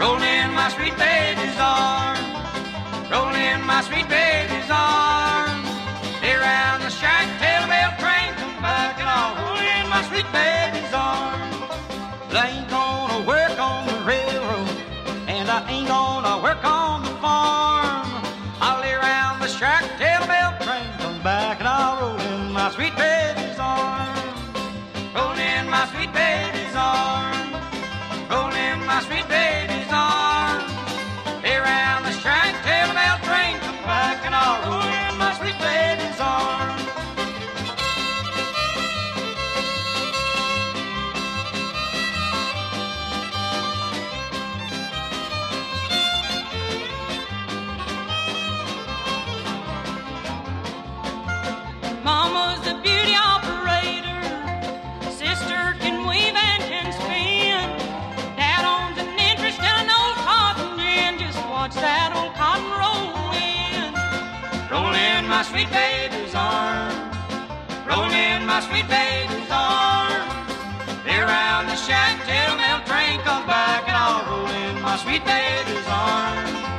Roll in my sweet baby's arms. Roll in my sweet baby's arms. Lay around the shack till bell train comes back and I'll roll in my sweet baby's arms. I ain't gonna work on the railroad and I ain't gonna work on the farm. I'll lay around the shack till bell train comes back and I'll roll in my sweet baby's arms. Roll in my sweet baby's arms. Roll in my sweet baby's my sweet baby's arms. Roll in my sweet baby's arms. Lay around the shack till mail train comes back and I'll roll in my sweet baby's arms.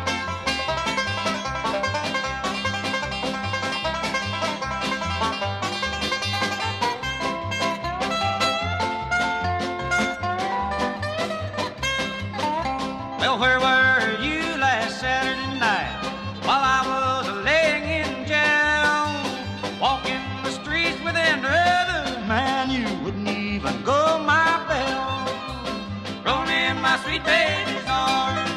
My sweet baby's arms.